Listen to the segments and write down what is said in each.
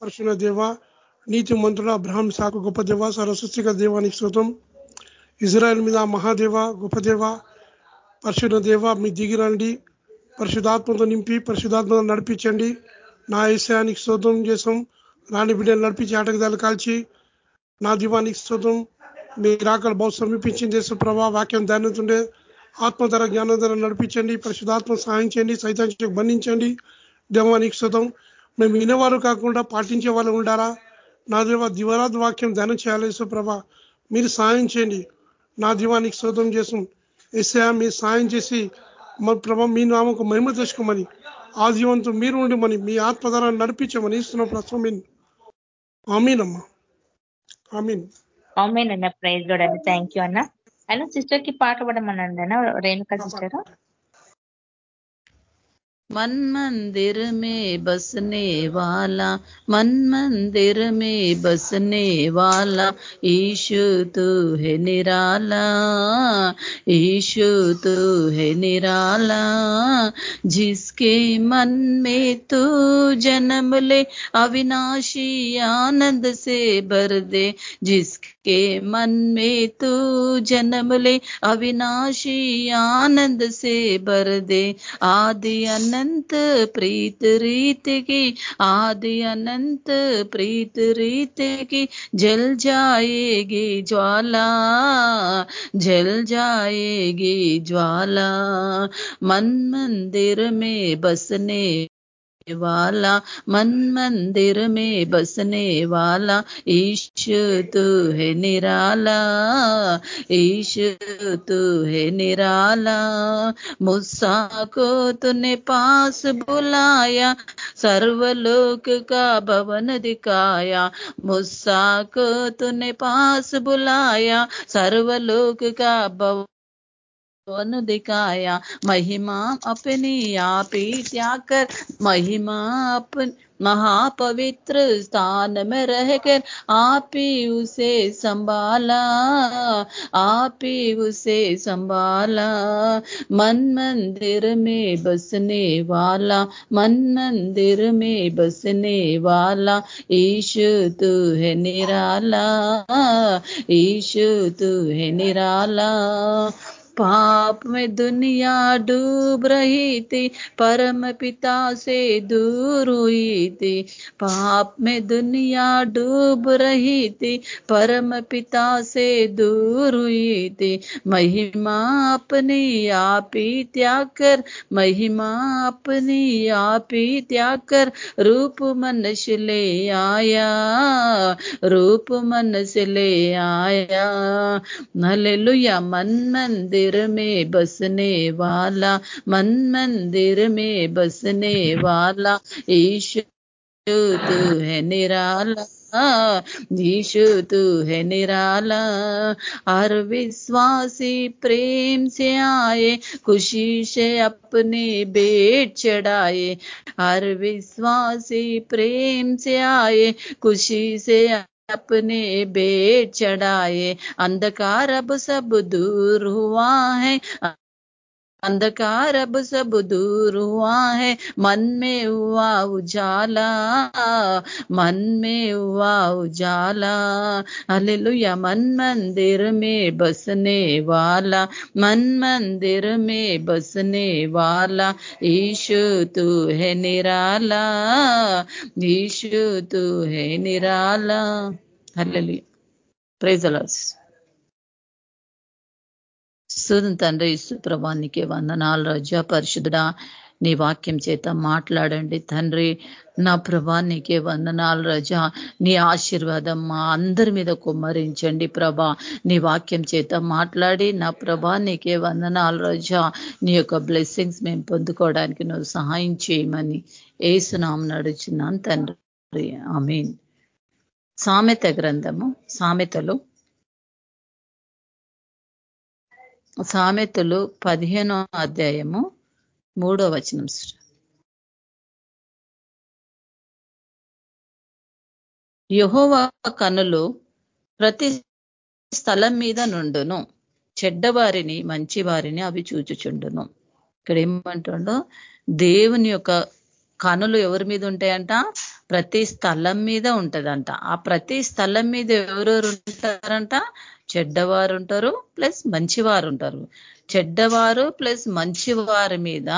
పరిశుణ దేవ నీతి మంత్రుల అబ్రహాం సాకు గొప్ప దేవ సరస్వస్తిక దేవానికి శోతం ఇజ్రాయెల్ మీద మహాదేవ గొప్ప దేవ పరిశుణ దేవ మీ దిగిరండి పరిశుధాత్మతో నింపి పరిశుధాత్మతో నడిపించండి. నా విషయానికి శోధం చేసాం రాని బిడ్డలు నడిపించి ఆటకదాలు కాల్చి నా దీవానికి శోధం మీ రాకలు బహు సమీపించింది ప్రభా వాక్యం ధ్యానంతుండే ఆత్మధర జ్ఞానధర నడిపించండి. పరిశుధాత్మ సహాయం చేయండి. సైతానికి బంధించండి. దేవానికి శుతం మేము వినేవారు కాకుండా పాటించే వాళ్ళు ఉండారా? నా దేవ దివరాధ వాక్యం ధ్యానం చేయాలి ప్రభ మీరు సాయం చేయండి. నా దీవానికి శోధం చేసాం ఎస్ఐ మీరు సాయం చేసి మా ప్రభ మీ నామకు మహిమ తెచ్చుకోమని ఆ జీవంతో మీరు ఉండమని మీ ఆత్మధారాన్ని నడిపించమని ఇస్తున్న ప్రస్తుతం ఆమీనమ్మా. ఆమీన్. ఆమెన్ అన్న ప్రైజ్ కూడా థ్యాంక్ యూ అన్న. అన్న సిస్టర్కి పాట పడమనండి అన్న రేణుక సిస్టర్. मन मंदिर में बसने वाला, मन मंदिर में बसने वाला ईशु तू है निराला ईशु तू है निराला, जिसके मन में तू जन्म ले, अविनाशी आनंद से भर दे, जिसके मन में तू जन्म ले, अविनाशी आनंद से भर दे, आदि अन्न अनंत प्रीत रीत की, आदि अनंत प्रीत रीत की, जल जाएगी ज्वाला, जल जाएगी ज्वाला। मन मंदिर में बसने वाला, मन मंदिर में बसने वाला ईशु तू है निराला ईशु तू है निराला। मुस्सा को तूने पास बुलाया, सर्वलोक का भवन दिखाया। मुस्सा को तूने पास बुलाया, सर्वलोक का भवन वन दिखाया। महिमा अपनी आप ही त्याग कर। महिमा अपन महापवित्र स्थान में रहकर आप ही उसे संभाला। आप ही उसे संभाला। मन मंदिर में बसने वाला। मन मंदिर में बसने वाला। ईश तू है निराला। ईशु तू है निराला। पाप में दुनिया डूब रही थी, परम पिता से दूर हुई थी। पाप में दुनिया डूब रही थी, परम पिता से दूर हुई थी। महिमा अपनी आप ही त्याग कर, महिमा अपनी आप ही त्याग कर, रूप मनुष्य ले आया, रूप मनुष्य ले आया। हल्लेलुया मन मंदिर मंदिर में बसने वाला, मन मंदिर में बसने वाला। ईशु तू है निराला यीशु तू है निराला। हर विश्वासी प्रेम से आए, खुशी से अपने बेट चढ़ाए। हर विश्वासी प्रेम से आए, खुशी से अपने बेट चढ़ाए अंधकार अब सब दूर हुआ है। अंधकार अब सब दूर हुआ है। मन में हुआ उजाला, मन में हुआ उजाला। हालेलुया। मन मंदिर में बसने वाला, मन मंदिर में बसने वाला। ईशु, तू है निराला, ईशु, तू है निराला। हले हालेलुया प्रेज लास తండ్రి సుప్రభానికి వందనాలు రజ పరిశుద్ధుడా నీ వాక్యం చేత మాట్లాడండి తండ్రి. నా ప్రభా నీకే వందనాలు రజ నీ ఆశీర్వాదం మా అందరి మీద కుమ్మరించండి ప్రభా. నీ వాక్యం చేత మాట్లాడి నా ప్రభా నీకే వందనాలు రజ నీ యొక్క బ్లెస్సింగ్స్ మేము పొందుకోవడానికి నువ్వు సహాయం చేయమని ఏసునాం నడుచున్నాను తండ్రి. ఆమెన్. సామెత గ్రంథము సామెతలు సామెతలు పదిహేనో అధ్యాయము మూడో వచనం యహోవా కనులు ప్రతి స్థలం మీద నుండును. చెడ్డవారిని మంచి వారిని అవి చూచుచుండును. ఇక్కడ ఏమంటుండో దేవుని యొక్క కనులు ఎవరి మీద ఉంటాయంట? ప్రతి స్థలం మీద ఉంటదంట. ఆ ప్రతి స్థలం మీద ఎవరెవరు ఉంటారంట? చెడ్డవారు ఉంటారు ప్లస్ మంచివారు ఉంటారు చెడ్డవారు ప్లస్ మంచివారి మీద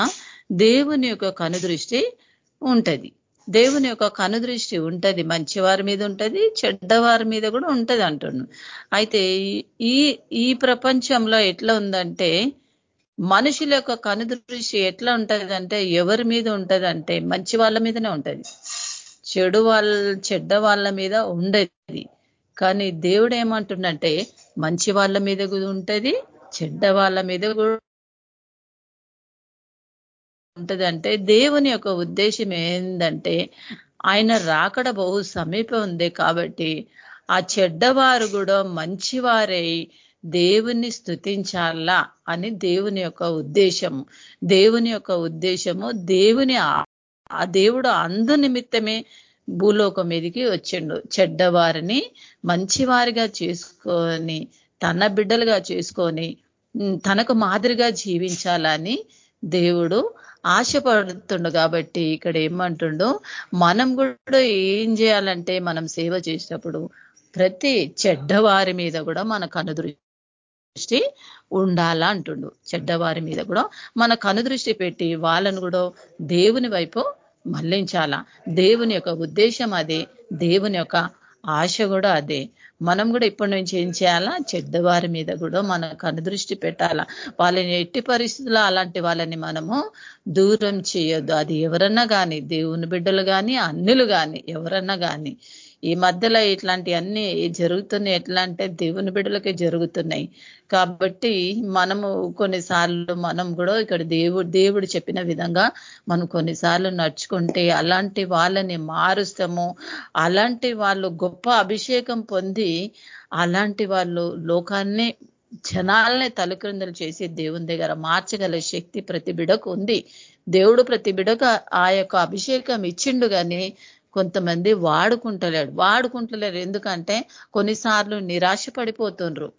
దేవుని యొక్క కనుదృష్టి ఉంటది. దేవుని యొక్క కనుదృష్టి ఉంటది మంచివారి మీద ఉంటది చెడ్డవారి మీద కూడా ఉంటది అంటున్నాను అయితే ఈ ఈ ప్రపంచంలో ఎట్లా ఉందంటే మనుషుల యొక్క కనుదృష్టి ఎట్లా ఉంటదంటే ఎవరి మీద ఉంటదంటే మంచి వాళ్ళ మీదనే ఉంటది. చెడు వాళ్ళ చెడ్డ వాళ్ళ మీద ఉండేది. కానీ దేవుడు ఏమంటుండంటే మంచి వాళ్ళ మీద కూడా ఉంటది చెడ్డ వాళ్ళ మీద కూడా ఉంటదంటే దేవుని యొక్క ఉద్దేశం ఏంటంటే ఆయన రాకడ బహు సమీపం ఉంది కాబట్టి ఆ చెడ్డవారు కూడా మంచివారై దేవుని స్థుతించాలా అని దేవుని యొక్క ఉద్దేశం దేవుని యొక్క ఉద్దేశము దేవుని ఆ దేవుడు అందు నిమిత్తమే భూలోకం మీదకి వచ్చిండు. చెడ్డవారిని మంచివారిగా చేసుకొని తన బిడ్డలుగా చేసుకొని తనకు మాదిరిగా జీవించాలని దేవుడు ఆశపడుతుండు కాబట్టి ఇక్కడ ఏమంటుండో మనం కూడా ఏం చేయాలంటే మనం సేవ చేసినప్పుడు ప్రతి చెడ్డవారి మీద కూడా మన కనుదృష్టి దృష్టి ఉండాలా అంటుండు. చెడ్డవారి మీద కూడా మన కనుదృష్టి పెట్టి వాళ్ళను కూడా దేవుని వైపు మళ్ళించాలా. దేవుని యొక్క ఉద్దేశం అదే. దేవుని యొక్క ఆశ కూడా అదే. మనం కూడా ఇప్పటి నుంచి ఏం చేయాలా? చెడ్డవారి మీద కూడా మన కనుదృష్టి పెట్టాలా. వాళ్ళని ఎట్టి పరిస్థితుల్లో అలాంటి వాళ్ళని మనము దూరం చేయొద్దు. అది ఎవరన్నా కానీ దేవుని బిడ్డలు కానీ అన్నిలు కానీ ఎవరన్నా కానీ ఈ మధ్యలో ఇట్లాంటి అన్ని జరుగుతున్నాయి. ఎట్లా అంటే దేవుని బిడ్డలకే జరుగుతున్నాయి. కాబట్టి మనము కొన్నిసార్లు మనం కూడా ఇక్కడ దేవుడు దేవుడు చెప్పిన విధంగా మనం కొన్నిసార్లు నడుచుకుంటే అలాంటి వాళ్ళని మారుస్తాము. అలాంటి వాళ్ళు గొప్ప అభిషేకం పొంది అలాంటి వాళ్ళు లోకాన్ని జనాల్ని తలక్రిందలు చేసి దేవుని దగ్గర మార్చగల శక్తి ప్రతి బిడకు ఉంది. దేవుడు ప్రతి బిడకు ఆ యొక్క అభిషేకం ఇచ్చిండు కానీ కొంతమంది వాడుకుంటలేడు వాడుకుంటలేరు. ఎందుకంటే కొన్నిసార్లు నిరాశ పడిపోతుండ్రు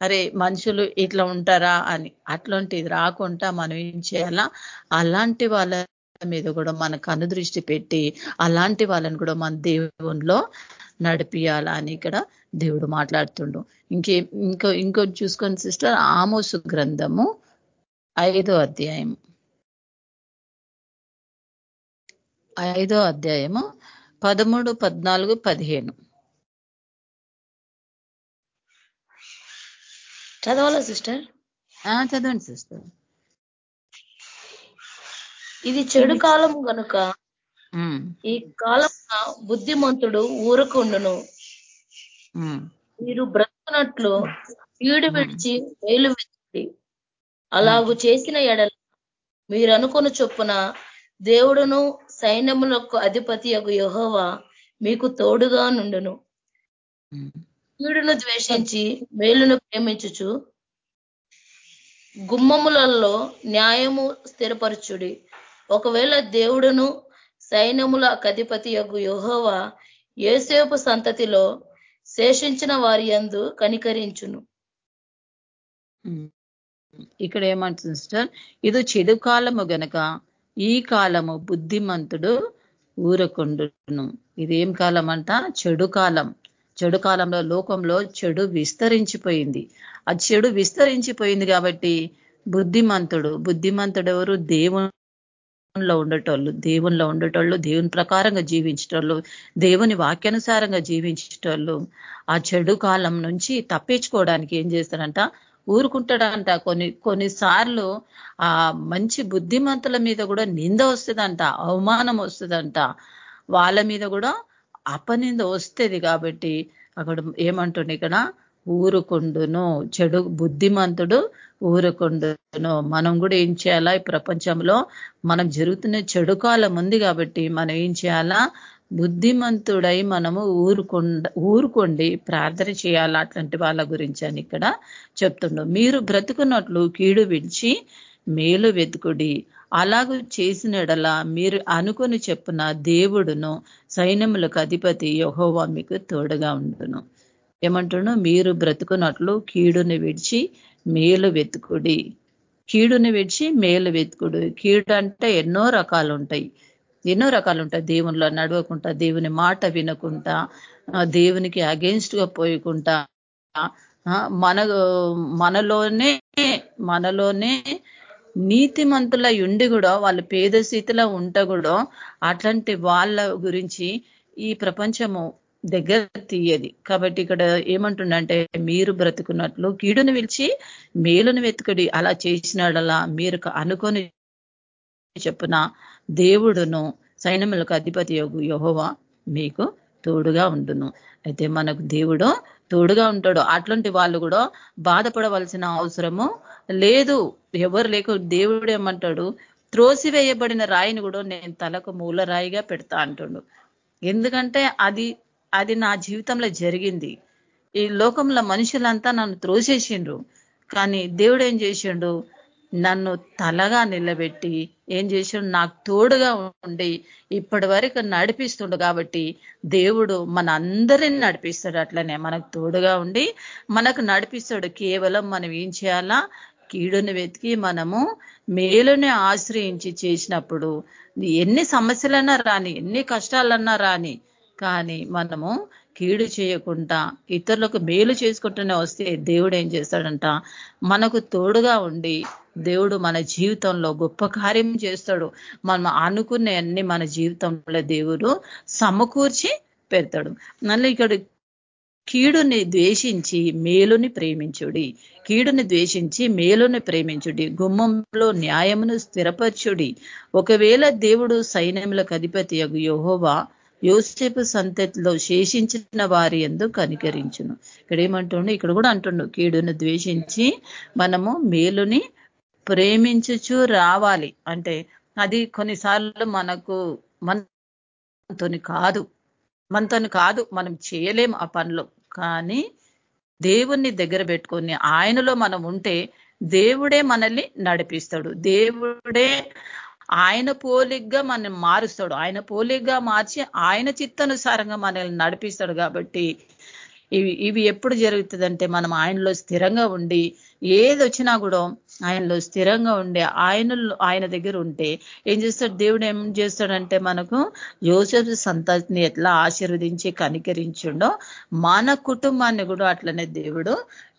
అరే మనుషులు ఇట్లా ఉంటారా అని. అట్లాంటిది రాకుండా మనం ఏం చేయాలా? అలాంటి వాళ్ళ మీద కూడా మన కనుదృష్టి పెట్టి అలాంటి వాళ్ళని కూడా మన దేవునిలో నడిపియాలా అని ఇక్కడ దేవుడు మాట్లాడుతుండు. ఇంకే ఇంకో ఇంకోటి చూసుకొని సిస్టర్. ఆమోసు గ్రంథము ఐదో అధ్యాయం ఐదో అధ్యాయము పదమూడు పద్నాలుగు పదిహేను. చదవాలా సిస్టర్? చదవండి సిస్టర్. ఇది చెడు కాలం కనుక ఈ కాలం బుద్ధిమంతుడు ఊరకుండును మీరు బ్రతుకున్నట్లు కీడు విడిచి మేలు వెచ్చి అలాగు చేసిన ఎడల మీరు అనుకున్న చొప్పున దేవుడును సైన్యములకు అధిపతి యొక్క యహోవా మీకు తోడుగా నుండును. కీడును ద్వేషించి మేలును ప్రేమించుచు గుమ్మములలో న్యాయము స్థిరపరచుడి. ఒకవేళ దేవుడును సైన్యముల అధిపతి యొక్క యహోవా ఏసేపు సంతతిలో శేషించిన వారి యందు కనికరించును. ఇక్కడ ఏమంటుంది సిస్టర్? ఇది చెడు కాలము గనక ఈ కాలము బుద్ధిమంతుడు ఊరకొండును. ఇదేం కాలం అంట చెడు కాలం. చెడు కాలంలో లోకంలో చెడు విస్తరించిపోయింది. ఆ చెడు విస్తరించిపోయింది కాబట్టి బుద్ధిమంతుడు బుద్ధిమంతుడు ఎవరు? దేవునిలో ఉండేటోళ్ళు. దేవునిలో ఉండేటోళ్ళు దేవుని ప్రకారంగా జీవించేటోళ్ళు దేవుని వాక్యానుసారంగా జీవించేటోళ్ళు. ఆ చెడు కాలం నుంచి తప్పించుకోవడానికి ఏం చేస్తారంట? ఊరుకుంటాడంట. కొన్ని కొన్నిసార్లు ఆ మంచి బుద్ధిమంతుల మీద కూడా నింద వస్తుందంట అవమానం వస్తుందంట. వాళ్ళ మీద కూడా అపనింద వస్తుంది కాబట్టి అక్కడ ఏమంటుండే ఇక్కడ? ఊరుకుండును. చెడు బుద్ధిమంతుడు ఊరుకుండును. మనం కూడా ఏం చేయాలా? ఈ ప్రపంచంలో మనం జరుగుతున్న చెడు కాలం ఉంది కాబట్టి మనం ఏం చేయాలా? బుద్ధిమంతుడై మనము ఊరుకొండ ఊరుకోండి ప్రార్థన చేయాలి అట్లాంటి వాళ్ళ గురించి అని ఇక్కడ చెప్తుండవు మీరు బ్రతుకున్నట్లు కీడు విడిచి మేలు వెతుకుడి. అలాగూ చేసినడలా మీరు అనుకుని చెప్పున దేవుడును సైన్యములకు అధిపతి యహోవా మీకు తోడుగా ఉండును. ఏమంటును మీరు బ్రతుకున్నట్లు కీడుని విడిచి మేలు వెతుకుడి. కీడుని విడిచి మేలు వెతుకుడు. కీడు అంటే ఎన్నో రకాలు ఉంటాయి ఎన్నో రకాలు ఉంటాయి దేవునిలో నడవకుండా దేవుని మాట వినకుండా దేవునికి అగేన్స్ట్గా పోయకుండా మన మనలోనే మనలోనే నీతిమంతులై ఉండి కూడా వాళ్ళు పేద స్థితిలో ఉంట కూడా అట్లాంటి వాళ్ళ గురించి ఈ ప్రపంచము దగ్గర తీయది. కాబట్టి ఇక్కడ ఏమంటుండంటే మీరు బ్రతుకున్నట్లు కీడును పిలిచి మేలును వెతుకుడి. అలా చేసినాడలా మీరు అనుకొని చెప్పున దేవుడును సైన్యములకు అధిపతి యహోవా మీకు తోడుగా ఉండును. అయితే మనకు దేవుడు తోడుగా ఉంటాడు. అట్లాంటి వాళ్ళు కూడా బాధపడవలసిన అవసరము లేదు. ఎవరు లేక దేవుడు ఏమంటాడు? త్రోసివేయబడిన రాయిని కూడా నేను తలకు మూల రాయిగా పెడతా అంటుండు. ఎందుకంటే అది అది నా జీవితంలో జరిగింది. ఈ లోకంలో మనుషులంతా నన్ను త్రోసేసిండ్రు. కానీ దేవుడు ఏం చేసిండు? నన్ను తలగా నిలబెట్టి ఏం చేశాడు? నాకు తోడుగా ఉండి ఇప్పటి వరకు నడిపిస్తుండు కాబట్టి దేవుడు మన అందరిని నడిపిస్తాడు అట్లనే. మనకు తోడుగా ఉండి మనకు నడిపిస్తాడు. కేవలం మనం ఏం చేయాలా? కీడుని వెతికి మనము మేలుని ఆశ్రయించి చేసినప్పుడు ఎన్ని సమస్యలన్నా రాని ఎన్ని కష్టాలన్నా రాని కానీ మనము కీడు చేయకుండా ఇతరులకు మేలు చేసుకుంటూనే వస్తే దేవుడు ఏం చేస్తాడంట? మనకు తోడుగా ఉండి దేవుడు మన జీవితంలో గొప్ప కార్యం చేస్తాడు. మనం అనుకునే అన్ని మన జీవితంలో దేవుడు సమకూర్చి పెడతాడు. మళ్ళీ ఇక్కడ కీడుని ద్వేషించి మేలుని ప్రేమించుడి. కీడుని ద్వేషించి మేలుని ప్రేమించుడి. గుమ్మంలో న్యాయమును స్థిరపరచుడి. ఒకవేళ దేవుడు సైన్యములకు అధిపతి యహోవా యోసేపు సంతతిలో శేషించిన వారి ఎందు కనికరించును. ఇక్కడ ఏమంటుండు ఇక్కడ కూడా అంటుండు కీడును ద్వేషించి మనము మేలుని ప్రేమించుచు రావాలి. అంటే అది కొన్నిసార్లు మనకు మనతోని కాదు మనతోని కాదు మనం చేయలేం ఆ పనులు. కానీ దేవుణ్ణి దగ్గర పెట్టుకొని ఆయనలో మనం ఉంటే దేవుడే మనల్ని నడిపిస్తాడు. దేవుడే ఆయన పోలిగ్గా మనం మారుస్తాడు. ఆయన పోలిగ్గా మార్చి ఆయన చిత్తానుసారంగా మనల్ని నడిపిస్తాడు కాబట్టి ఇవి ఇవి ఎప్పుడు జరుగుతుందంటే మనం ఆయనలో స్థిరంగా ఉండి ఏది వచ్చినా కూడా ఆయనలో స్థిరంగా ఉండి ఆయన ఆయన దగ్గర ఉంటే ఏం చేస్తాడు? దేవుడు ఏం చేస్తాడంటే మనకు యోసఫ్ సంతతిని ఎట్లా ఆశీర్వదించి కనికరించుండో మన కుటుంబాన్ని కూడా అట్లనే దేవుడు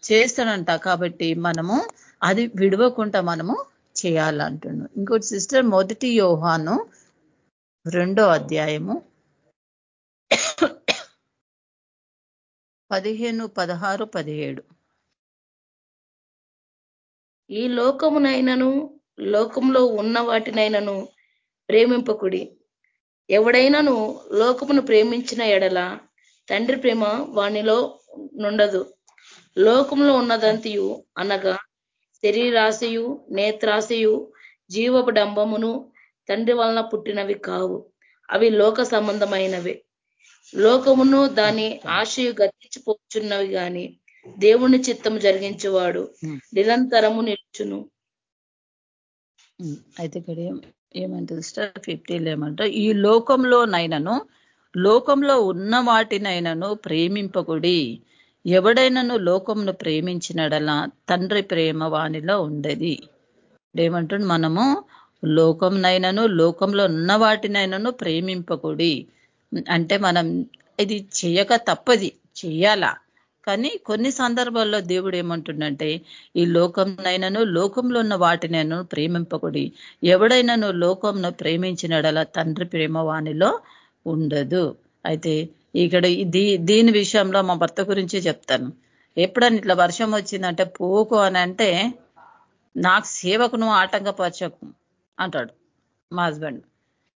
చేస్తాడంట. కాబట్టి మనము అది విడవకుండా మనము చేయాలంటున్నాను ఇంకోటి సిస్టర్ మొదటి యోహాను రెండో అధ్యాయము పదిహేను పదహారు పదిహేడు. ఈ లోకమునైనను లోకంలో ఉన్న వాటినైనను ప్రేమింపకుడి. ఎవడైనాను లోకమును ప్రేమించిన ఎడల తండ్రి ప్రేమ వానిలో నుండదు. లోకంలో ఉన్నదంతియు అనగా శరీరాశయు నేత్రాశయు జీవపు డంబమును తండ్రి వలన పుట్టినవి కావు. అవి లోక సంబంధమైనవి. లోకమును దాని ఆశయు గతించిపోచున్నవి గాని దేవుని చిత్తము జరిగించేవాడు నిరంతరము నిలుచును. అయితే ఇక్కడ ఏమంటుంది స్టార్ ఫిఫ్టీలో ఏమంటారు ఈ లోకంలోనైనను లోకంలో ఉన్న వాటినైనను ప్రేమింపకుడి ఎవడైనాను లోకంను ప్రేమించినడలా తండ్రి ప్రేమ వాణిలో ఉండేది. ఏమంటుంది మనము? లోకంనైనను లోకంలో ఉన్న వాటినైనాను ప్రేమింపకుడి. అంటే మనం ఇది చేయక తప్పది చేయాలా. కానీ కొన్ని సందర్భాల్లో దేవుడు ఏమంటుండంటే ఈ లోకంనైనాను లోకంలో ఉన్న వాటినైనా ప్రేమింపకుడి. ఎవడైనాను లోకంను ప్రేమించినడలా తండ్రి ప్రేమ వాణిలో ఉండదు. అయితే ఇక్కడ దీని విషయంలో మా భర్త గురించి చెప్తాను. ఎప్పుడని ఇట్లా వర్షం వచ్చిందంటే పోకు అని అంటే నాకు సేవకు నువ్వు ఆటంకపరచకు అంటాడు మా హస్బెండ్.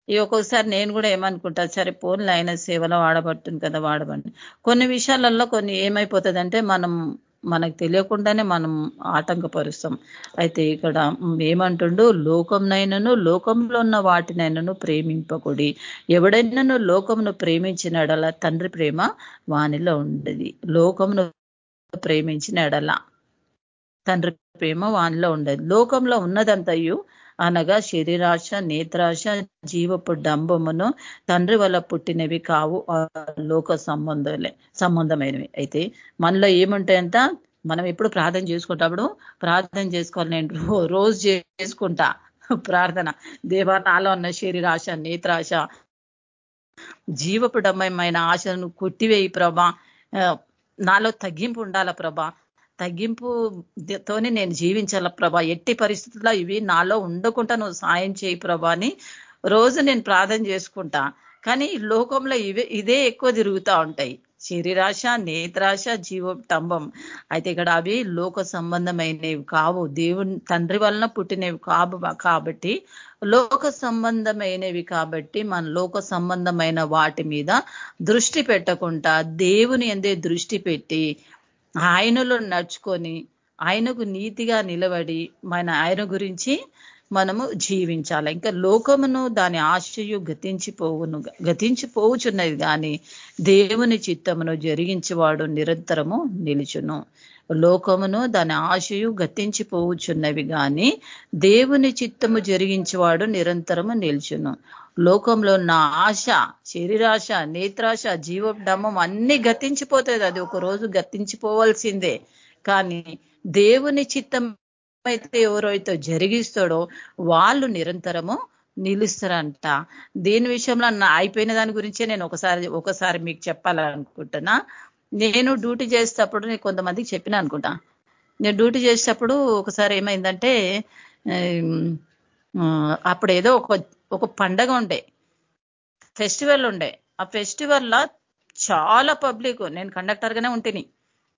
ఈ ఒక్కొక్కసారి నేను కూడా ఏమనుకుంటా సరే పోన్లు ఆయన సేవలో వాడబడుతుంది కదా వాడబండి కొన్ని విషయాలలో కొన్ని ఏమైపోతుందంటే మనం మనకు తెలియకుండానే మనం ఆటంకపరుస్తాం. అయితే ఇక్కడ ఏమంటుండు? లోకంనైనాను లోకంలో ఉన్న వాటినైనాను ప్రేమింపకుడి. ఎవడైనాను లోకమును ప్రేమించిన తండ్రి ప్రేమ వానిలో ఉండేది. లోకమును ప్రేమించిన ఎడల తండ్రి ప్రేమ వానిలో ఉండదు. లోకంలో ఉన్నదంతయు అనగా శరీరాశ నేత్రాశ జీవపు డంబమును తండ్రి వల్ల పుట్టినవి కావు లోక సంబంధలే సంబంధమైనవి. అయితే మనలో ఏముంటాయంట? మనం ఎప్పుడు ప్రార్థన చేసుకుంటప్పుడు ప్రార్థన చేసుకోవాలి. నేను రోజు చేసుకుంటా ప్రార్థన. దేవా నాలో ఉన్న శరీరాశ నేత్రాశ జీవపుడమైన ఆశను కొట్టివేయి ప్రభా. నాలో తగ్గింపు ఉండాల ప్రభా? తగ్గింపుతోనే నేను జీవించాల ప్రభా? ఎట్టి పరిస్థితుల్లో ఇవి నాలో ఉండకుండా నువ్వు సాయం చేయి ప్రభా అని రోజు నేను ప్రార్థన చేసుకుంటా. కానీ లోకంలో ఇవే ఇదే ఎక్కువ తిరుగుతూ ఉంటాయి. శరీరాశ నేత్రాశ జీవటంబం అయితే ఇక్కడ అవి లోక సంబంధమైనవి కావు. దేవుని తండ్రి వలన పుట్టినవి కావు కాబట్టి లోక సంబంధమైనవి కాబట్టి మన లోక సంబంధమైన వాటి మీద దృష్టి పెట్టకుండా దేవుని ఎందే దృష్టి పెట్టి ఆయనలో నడుచుకొని ఆయనకు నీతిగా నిలబడి మన ఆయన గురించి మనము జీవించాలి. ఇంకా లోకమును దాని ఆశయు గతించిపోవును గతించిపోవుచున్నది కానీ దేవుని చిత్తమును జరిగించేవాడు నిరంతరము నిలుచును. లోకమును దాని ఆశయు గతించిపోవుచున్నవి కానీ దేవుని చిత్తము జరిగించేవాడు నిరంతరము నిల్చును. లోకంలో నా ఆశ శరీరాశ నేత్రాశ జీవడమం అన్ని గతించిపోతుంది. అది ఒక రోజు గతించిపోవాల్సిందే. కానీ దేవుని చిత్తం అయితే ఎవరైతే జరిగిస్తాడో వాళ్ళు నిరంతరము నిలుస్తారంట. దీని విషయంలో నా అయిపోయిన దాని గురించే నేను ఒకసారి ఒకసారి మీకు చెప్పాలనుకుంటున్నా. నేను డ్యూటీ చేసేటప్పుడు నేను కొంతమందికి చెప్పిన అనుకుంటా. నేను డ్యూటీ చేసేటప్పుడు ఒకసారి ఏమైందంటే అప్పుడు ఏదో ఒక ఒక పండగ ఉండే. ఫెస్టివల్ ఉండే. ఆ ఫెస్టివల్లో చాలా పబ్లిక్ నేను కండక్టర్గానే ఉంటిని.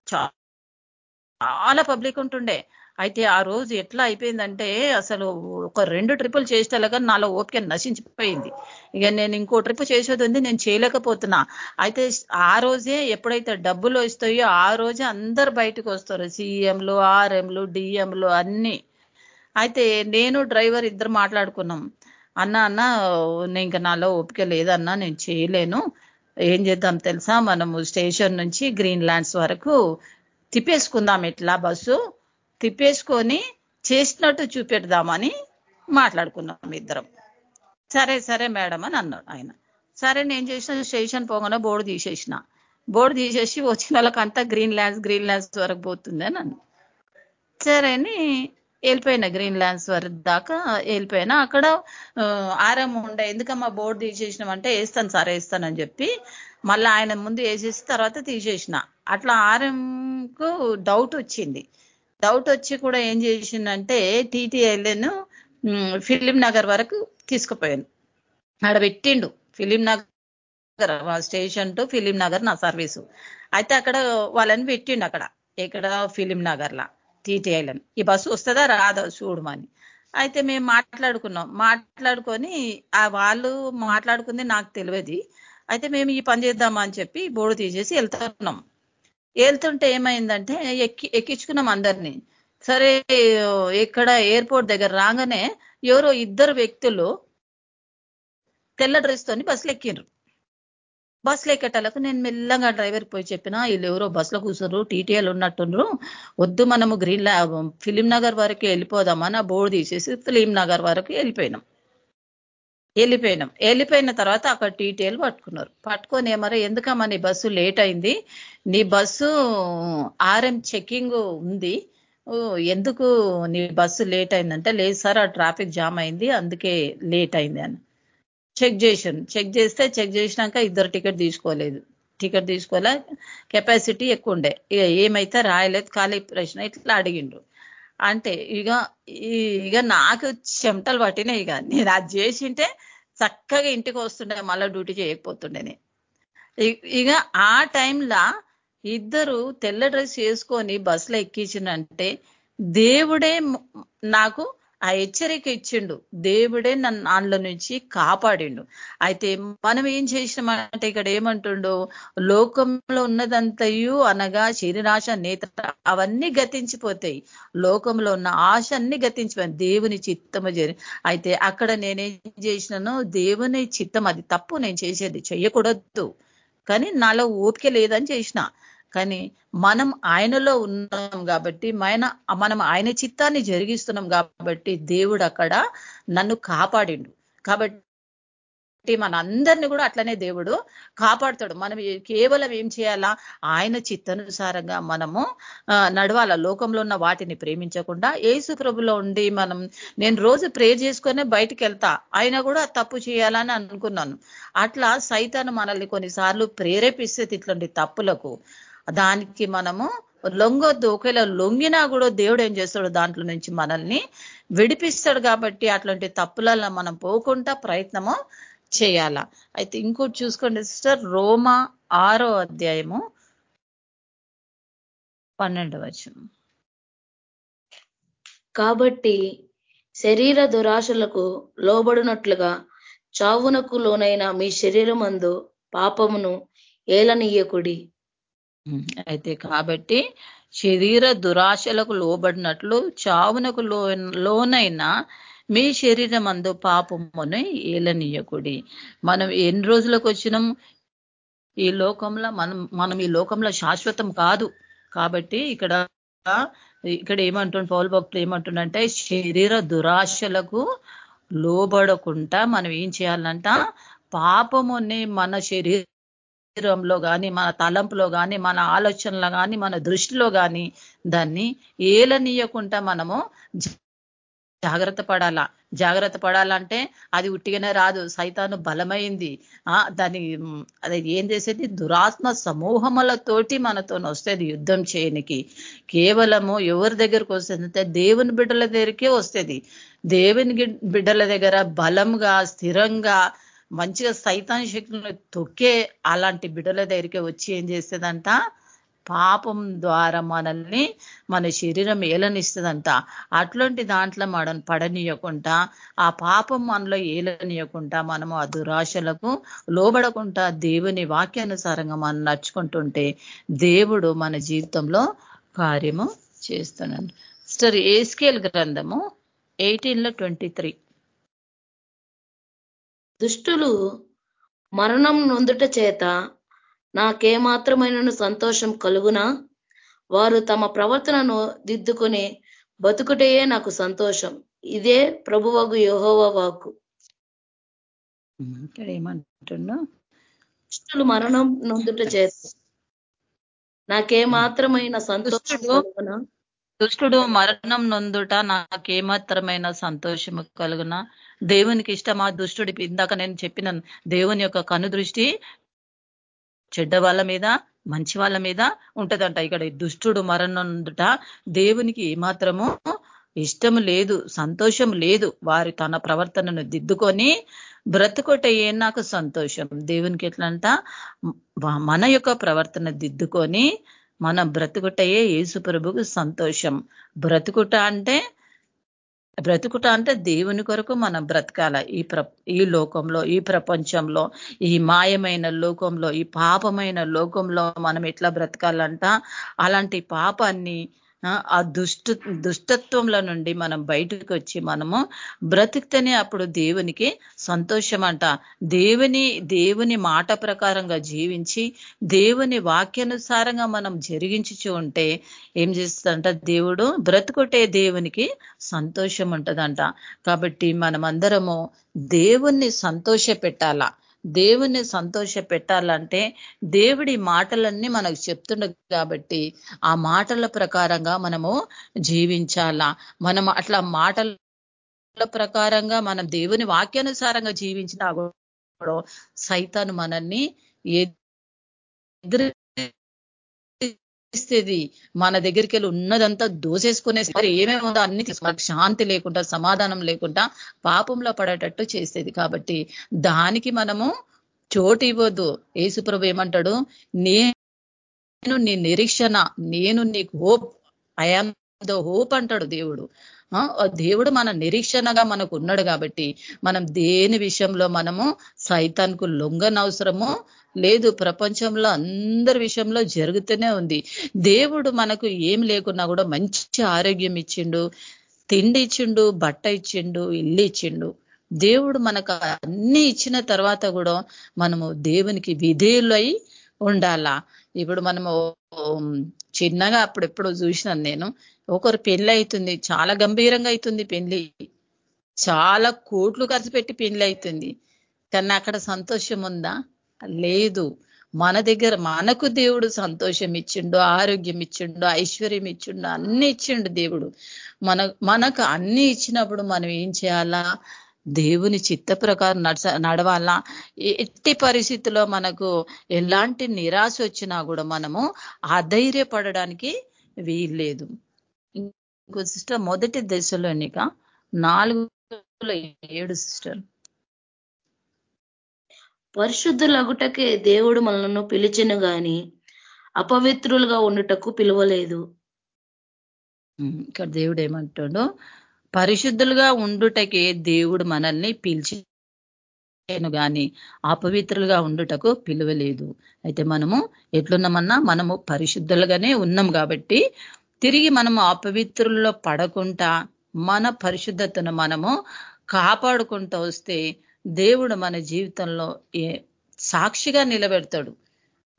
చాలా పబ్లిక్ ఉంటుండే. అయితే ఆ రోజు ఎట్లా అయిపోయిందంటే అసలు ఒక రెండు ట్రిప్పులు చేసేలాగా నాలో ఓపిక నశించిపోయింది. ఇక నేను ఇంకో ట్రిప్ చేసేది ఉంది నేను చేయలేకపోతున్నా. అయితే ఆ రోజే ఎప్పుడైతే డబ్బులు వస్తాయో ఆ రోజే అందరు బయటకు వస్తారు. సీఎంలు ఆర్ఎంలు డిఎంలు అన్ని. అయితే నేను డ్రైవర్ ఇద్దరు మాట్లాడుకున్నాం. అన్న అన్న ఇంకా నాలో ఓపిక లేదన్నా నేను చేయలేను. ఏం చేద్దాం తెలుసా? మనము స్టేషన్ నుంచి గ్రీన్ ల్యాండ్స్ వరకు తిప్పేసుకుందాం ఎట్లా బస్సు. తిప్పేసుకొని చేసినట్టు చూపెడదామని మాట్లాడుకున్నాం ఇద్దరం. సరే సరే మేడం అని అన్నాడు ఆయన. సరే నేను చేసిన స్టేషన్ పోగానే బోర్డు తీసేసిన. బోర్డు తీసేసి వచ్చిన వాళ్ళకంతా గ్రీన్ ల్యాండ్స్ గ్రీన్ ల్యాండ్స్ వరకు పోతుంది అని అన్న సరే అని వెళ్ళిపోయినా గ్రీన్ ల్యాండ్స్ వరకు దాకా వెళ్ళిపోయినా అక్కడ ఆరం ఉండే ఎందుకమ్మా బోర్డు తీసేసినామంటే వేస్తాను సార్ వేస్తానని చెప్పి మళ్ళీ ఆయన ముందు వేసేసి తర్వాత తీసేసిన. అట్లా ఆర్ఎంకు డౌట్ వచ్చింది. డౌట్ వచ్చి కూడా ఏం చేసిందంటే టీటీఐలను ఫిలిం నగర్ వరకు తీసుకుపోయాను ఆడ పెట్టిండు ఫిలిం నగర్ స్టేషన్ టు ఫిలిం నగర్ నా సర్వీసు. అయితే అక్కడ వాళ్ళని పెట్టిండు అక్కడ ఇక్కడ ఫిలిం నగర్లా టీటీఐలను ఈ బస్సు వస్తుందా రాదా చూడమని అయితే మేము మాట్లాడుకున్నాం. మాట్లాడుకొని ఆ వాళ్ళు మాట్లాడుకుంది నాకు తెలియదు. అయితే మేము ఈ పని చేద్దామని చెప్పి బోర్డు తీసేసి వెళ్తున్నాం. వెళ్తుంటే ఏమైందంటే ఎక్కి ఎక్కించుకున్నాం అందరినీ. సరే ఇక్కడ ఎయిర్పోర్ట్ దగ్గర రాగానే ఎవరో ఇద్దరు వ్యక్తులు తెల్ల డ్రెస్ తోని బస్సులు ఎక్కిండ్రు. బస్సులు ఎక్కేటలకు నేను మెల్లగా డ్రైవర్ పోయి చెప్పిన వీళ్ళు ఎవరో బస్సులో కూర్చున్నారు టీటీఎల్ ఉన్నట్టుండ్రు. వద్దు మనము గ్రీన్ ఫిలిం నగర్ వరకు వెళ్ళిపోదామని ఆ బోర్డు తీసేసి ఫిలిం నగర్ వరకు వెళ్ళిపోయినాం. వెళ్ళిపోయినాం వెళ్ళిపోయిన తర్వాత అక్కడ టీటీఎల్ పట్టుకున్నారు. పట్టుకొని ఏమరా ఎందుకమ్మా నీ బస్సు లేట్ అయింది? నీ బస్సు ఆర్ఎం చెక్కింగ్ ఉంది. ఎందుకు నీ బస్సు లేట్ అయిందంటే లేదు సార్ ఆ ట్రాఫిక్ జామ్ అయింది అందుకే లేట్ అయింది అని. చెక్ చేశాను చెక్ చేస్తే చెక్ చేసినాక ఇద్దరు టికెట్ తీసుకోలేదు. టికెట్ తీసుకోలే. కెపాసిటీ ఎక్కువ ఉండే. ఇక ఏమైతే రాయలేదు ఖాళీ ప్రశ్న ఇట్లా అడిగిండ్రు. అంటే ఇక ఇక నాకు చెమటలు పట్టినాయి ఇక. నేను అది చేసింటే చక్కగా ఇంటికి వస్తుండే మళ్ళీ డ్యూటీ చేయకపోతుండే ఇక ఆ టైంలో ఇద్దరు తెల్ల డ్రెస్ వేసుకొని బస్సులో ఎక్కించినంటే దేవుడే నాకు ఆ హెచ్చరిక ఇచ్చిండు. దేవుడే నన్ను వాళ్ళ నుంచి కాపాడిండు. అయితే మనం ఏం చేసినామంటే ఇక్కడ ఏమంటుండు లోకంలో ఉన్నదంతయు అనగా శరీరాశ నేత అవన్నీ గతించిపోతాయి. లోకంలో ఉన్న ఆశ అన్ని గతించిపోయి దేవుని చిత్తము జరి అయితే అక్కడ నేనేం చేసినాను దేవుని చిత్తం అది తప్పు నేను చేసేది చెయ్యకూడదు. కానీ నాలో ఓపిక లేదని చేసిన. కానీ మనం ఆయనలో ఉన్నాం కాబట్టి మన మనం ఆయన చిత్తాన్ని జరిగిస్తున్నాం కాబట్టి దేవుడు అక్కడ నన్ను కాపాడిండు. కాబట్టి మన అందరిని కూడా అట్లనే దేవుడు కాపాడుతాడు. మనం కేవలం ఏం చేయాలా? ఆయన చిత్తానుసారంగా మనము నడవాల? లోకంలో ఉన్న వాటిని ప్రేమించకుండా ఏసు ప్రభులో ఉండి మనం నేను రోజు ప్రే చేసుకొని బయటికి వెళ్తా ఆయన కూడా తప్పు చేయాలని అనుకున్నాను. అట్లా సైతాను మనల్ని కొన్నిసార్లు ప్రేరేపిస్తే ఇట్లాంటి తప్పులకు దానికి మనము లొంగొద్దు. ఒకవేళ లొంగినా కూడా దేవుడు ఏం చేస్తాడు దాంట్లో నుంచి మనల్ని విడిపిస్తాడు కాబట్టి అట్లాంటి తప్పులలో మనం పోకుండా ప్రయత్నము చేయాల. అయితే ఇంకోటి చూసుకోండి సిస్టర్ రోమా ఆరో అధ్యాయము పన్నెండు వచనం. కాబట్టి శరీర దురాశలకు లోబడినట్లుగా చావునకు లోనైన మీ శరీరమందు పాపమును ఏలనీయకుడి. అయితే కాబట్టి శరీర దురాశలకు లోబడినట్లు చావునకు లోనైనా మీ శరీరం అందు పాపమును ఏలనీయకుడి. మనం ఎన్ని రోజులకు వచ్చినాం? ఈ లోకంలో మనం మనం ఈ లోకంలో శాశ్వతం కాదు. కాబట్టి ఇక్కడ ఇక్కడ ఏమంటుండ పౌల్ భక్తులు ఏమంటుండంటే శరీర దురాశలకు లోబడకుండా మనం ఏం చేయాలంట? పాపముని మన శరీర శరీరంలో కానీ మన తలంపులో కానీ మన ఆలోచనలో కానీ మన దృష్టిలో కానీ దాన్ని ఏలనీయకుండా మనము జాగ్రత్త పడాలా. జాగ్రత్త పడాలంటే అది ఉట్టిగానే రాదు. సైతాను బలమైంది. దాని అది ఏం చేసేది? దురాత్మ సమూహములతోటి మనతో వస్తుంది యుద్ధం చేయనికి. కేవలము ఎవరి దగ్గరకు వస్తుంది? అంటే దేవుని బిడ్డల దగ్గరికే వస్తుంది. దేవుని బిడ్డల దగ్గర బలంగా స్థిరంగా మంచిగా సైతాన్ శక్తులను తొక్కే అలాంటి బిడ్డల దగ్గరికి వచ్చి ఏం చేస్తుందంట? పాపం ద్వారా మనల్ని మన శరీరం ఏలనిస్తుందంట. అట్లాంటి దాంట్లో మనం పడనీయకుండా ఆ పాపం మనలో ఏలనీయకుండా మనము ఆ దురాశలకు లోబడకుండా దేవుని వాక్యానుసారంగా మనం నడుచుకుంటుంటే దేవుడు మన జీవితంలో కార్యము చేస్తున్నాడు సిస్టర్ ఏస్కేల్ గ్రంథము ఎయిటీన్లో ట్వంటీ త్రీ. దుష్టులు మరణం నొందుట చేత నాకేమాత్రమైన సంతోషం కలుగునా? వారు తమ ప్రవర్తనను దిద్దుకొని బతుకుటయే నాకు సంతోషం. ఇదే ప్రభువగు యోహోవ వాకు ఇక్కడ ఏమంటున్నా? దుష్టులు మరణం నొందుట చేత నాకేమాత్రమైన సంతోషం కలుగునా? దుష్టుడు మరణం నొందుట నాకేమాత్రమైన సంతోషము కలుగున? దేవునికి ఇష్టమా? దుష్టుడి ఇందాక నేను చెప్పిన దేవుని యొక్క కను దృష్టి చెడ్డ వాళ్ళ మీద మంచి వాళ్ళ మీద ఉంటదంట. ఇక్కడ దుష్టుడు మరణందుట దేవునికి ఏమాత్రము ఇష్టం లేదు సంతోషం లేదు. వారి తన ప్రవర్తనను దిద్దుకొని బ్రతుకొట్టయే నాకు సంతోషం? దేవునికి ఎట్లంట? మన యొక్క ప్రవర్తన దిద్దుకొని మన బ్రతుకుటయే యేసు ప్రభుకు సంతోషం. బ్రతుకుట అంటే బ్రతుకుట అంటే దేవుని కొరకు మనం బ్రతకాల. ఈ ప్ర ఈ లోకంలో ఈ ప్రపంచంలో ఈ మాయమైన లోకంలో ఈ పాపమైన లోకంలో మనం ఎట్లా బ్రతకాలంట? అలాంటి పాపాన్ని ఆ దుష్ట దుష్టత్వంలో నుండి మనం బయటకు వచ్చి మనము బ్రతికితేనే అప్పుడు దేవునికి సంతోషం అంట దేవుని దేవుని మాట ప్రకారంగా జీవించి దేవుని వాక్యానుసారంగా మనం జరిగించుచు ఉంటే ఏం చేస్తుందంట? దేవుడు బ్రతుకుటే దేవునికి సంతోషం ఉంటదంట కాబట్టి మనమందరము దేవుణ్ణి సంతోష పెట్టాలా దేవుణ్ణి సంతోష పెట్టాలంటే దేవుడి మాటలన్నీ మనకు చెప్తుండదు కాబట్టి ఆ మాటల ప్రకారంగా మనము జీవించాలా. మనం అట్లా మాటల ప్రకారంగా మనం దేవుని వాక్యానుసారంగా జీవించినా కూడా సైతాను మనల్ని ఎదురు ఇస్తేది మన దగ్గరికి వెళ్ళి ఉన్నదంతా దోసేసుకునే సరే ఉందో అన్ని మనకు శాంతి లేకుండా సమాధానం లేకుండా పాపంలో పడేటట్టు చేసేది. కాబట్టి దానికి మనము చోటు ఇవ్వద్దు. ఏసుప్రభు ఏమంటాడు? నేను నీ నిరీక్షణ నేను నీకు హోప్ ఐఆమ్ ద హోప్ అంటాడు దేవుడు. దేవుడు మన నిరీక్షణగా మనకు ఉన్నాడు కాబట్టి మనం దేని విషయంలో మనము సైతానికి లొంగనవసరము లేదు ప్రపంచంలో అందరి విషయంలో జరుగుతూనే ఉంది. దేవుడు మనకు ఏం లేకున్నా కూడా మంచి ఆరోగ్యం ఇచ్చిండు తిండి ఇచ్చిండు బట్ట ఇచ్చిండు ఇల్లు ఇచ్చిండు. దేవుడు మనకు అన్ని ఇచ్చిన తర్వాత కూడా మనము దేవునికి విధేయులై ఉండాలా? ఇప్పుడు మనము చిన్నగా అప్పుడెప్పుడు చూసినాను నేను. ఒకరు పెళ్ళి అవుతుంది చాలా గంభీరంగా అవుతుంది పెళ్ళి చాలా కోట్లు ఖర్చు పెట్టి పెళ్ళి అవుతుంది కానీ అక్కడ సంతోషం ఉందా? లేదు. మన దగ్గర మనకు దేవుడు సంతోషం ఇచ్చిండు ఆరోగ్యం ఇచ్చిండు ఐశ్వర్యం ఇచ్చిండు అన్ని ఇచ్చిండు దేవుడు. మన మనకు అన్ని ఇచ్చినప్పుడు మనం ఏం చేయాలా? దేవుని చిత్త ప్రకారం నడచ నడవాలా? ఎట్టి పరిస్థితుల్లో మనకు ఎలాంటి నిరాశ వచ్చినా కూడా మనము అధైర్యపడడానికి వీల్లేదు. ఇంకో సిస్టర్ మొదటి దశలోనిక నాలుగు ఏడు సిస్టర్. పరిశుద్ధులగుటకే దేవుడు మనలను పిలిచిన గాని అపవిత్రులుగా ఉండుటకు పిలువలేదు. ఇక్కడ దేవుడు ఏమంటాడు? పరిశుద్ధులుగా ఉండుటకే దేవుడు మనల్ని పిలిచి గాని అపవిత్రులుగా ఉండుటకు పిలువలేదు. అయితే మనము ఎట్లున్నామన్నా మనము పరిశుద్ధులుగానే ఉన్నాం కాబట్టి తిరిగి మనము అపవిత్రుల్లో పడకుండా మన పరిశుద్ధతను మనము కాపాడుకుంటూ వస్తే దేవుడు మన జీవితంలో సాక్షిగా నిలబెడతాడు.